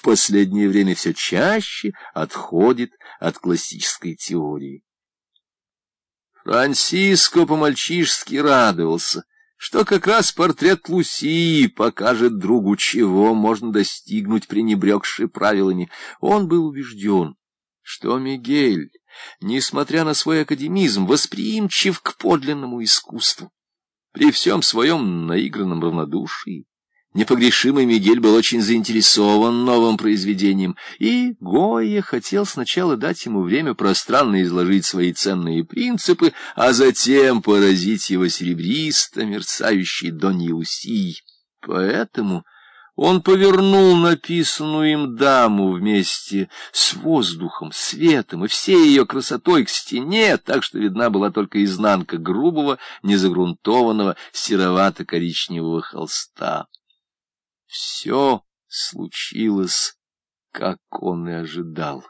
в последнее время все чаще отходит от классической теории. Франциско по-мальчишески радовался, что как раз портрет Лусии покажет другу, чего можно достигнуть, пренебрегши правилами. Он был убежден, что Мигель, несмотря на свой академизм, восприимчив к подлинному искусству. При всем своем наигранном равнодушии Непогрешимый Мигель был очень заинтересован новым произведением, и Гойя хотел сначала дать ему время пространно изложить свои ценные принципы, а затем поразить его серебристо мерцающей Доньяусией. Поэтому он повернул написанную им даму вместе с воздухом, светом и всей ее красотой к стене, так что видна была только изнанка грубого, незагрунтованного серовато-коричневого холста. Все случилось, как он и ожидал.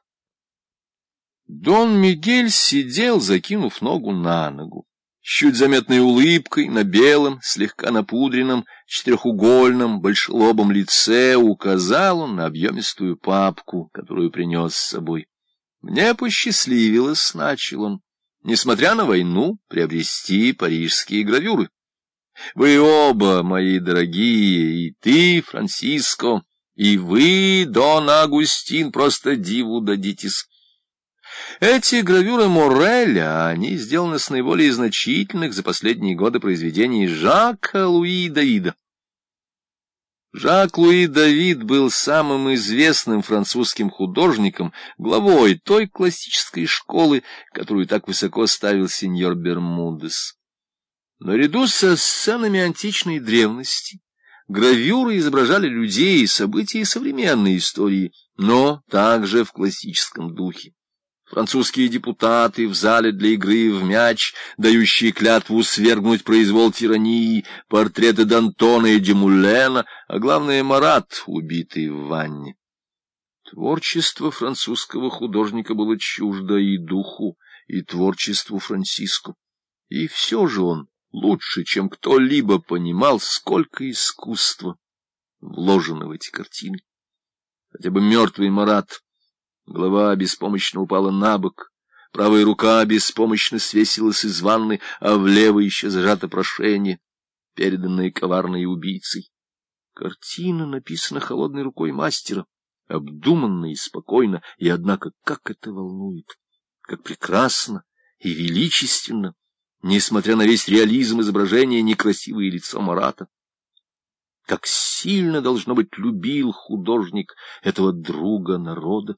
Дон Мигель сидел, закинув ногу на ногу. С чуть заметной улыбкой на белом, слегка напудренном, четырехугольном, большелобом лице указал он на объемистую папку, которую принес с собой. «Мне посчастливилось», — начал он, — «несмотря на войну, приобрести парижские гравюры». Вы оба, мои дорогие, и ты, Франциско, и вы, Дон Агустин, просто диву дадитесь. Эти гравюры Мореля, они сделаны с наиболее значительных за последние годы произведений Жака Луи Давида. Жак-Луи Давид был самым известным французским художником, главой той классической школы, которую так высоко ставил сеньор Бермудес. Наряду со сценами античной древности гравюры изображали людей и события современной истории, но также в классическом духе. Французские депутаты в зале для игры в мяч, дающие клятву свергнуть произвол тирании, портреты Д'Антона и Демулена, а главное Марат, убитый в ванне. Творчество французского художника было чуждо и духу, и творчеству Франциско. И все же он лучше, чем кто-либо понимал, сколько искусства вложено в эти картины. Хотя бы мертвый Марат. Голова беспомощно упала на бок, правая рука беспомощно свесилась из ванны, а в левой еще зажато прошение, переданное коварной убийцей. Картина написана холодной рукой мастера, обдуманно и спокойно, и, однако, как это волнует, как прекрасно и величественно несмотря на весь реализм изображения, некрасивое лицо Марата. Как сильно, должно быть, любил художник этого друга народа.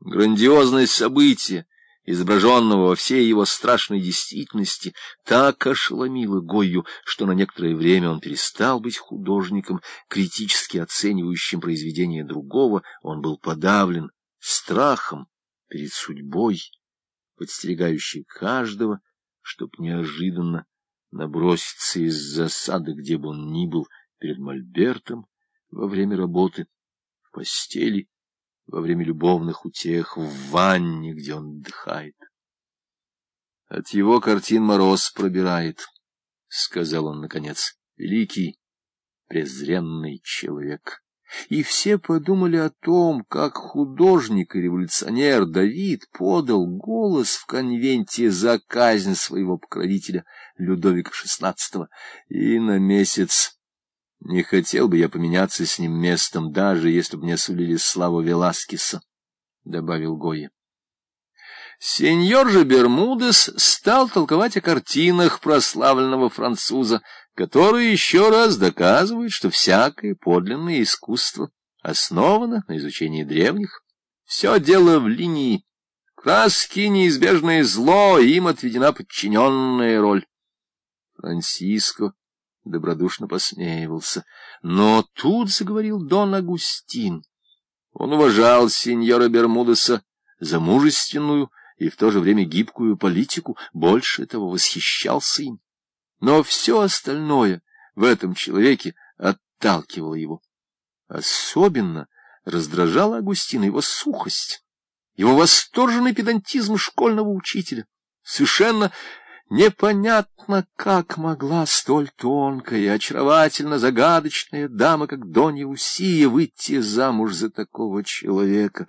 Грандиозность события, изображенного во всей его страшной действительности, так ошеломила Гойю, что на некоторое время он перестал быть художником, критически оценивающим произведение другого, он был подавлен страхом перед судьбой, подстерегающей каждого, чтоб неожиданно наброситься из засады, где бы он ни был, перед Мольбертом во время работы, в постели, во время любовных утех, в ванне, где он отдыхает. От его картин мороз пробирает, — сказал он наконец, — великий, презренный человек. И все подумали о том, как художник и революционер Давид подал голос в конвенте за казнь своего покровителя Людовика XVI. И на месяц не хотел бы я поменяться с ним местом, даже если бы мне сулили славу Веласкеса, — добавил Гойя. Сеньор же Бермудес стал толковать о картинах прославленного француза, который еще раз доказывает, что всякое подлинное искусство основано на изучении древних. Все дело в линии. Краски — неизбежное зло, им отведена подчиненная роль. Франциско добродушно посмеивался. Но тут заговорил Дон Агустин. Он уважал сеньора Бермудеса за мужественную и в то же время гибкую политику, больше того восхищался им. Но все остальное в этом человеке отталкивало его. Особенно раздражала Агустина его сухость, его восторженный педантизм школьного учителя, совершенно Непонятно, как могла столь тонкая и очаровательно загадочная дама, как Донья Усия, выйти замуж за такого человека.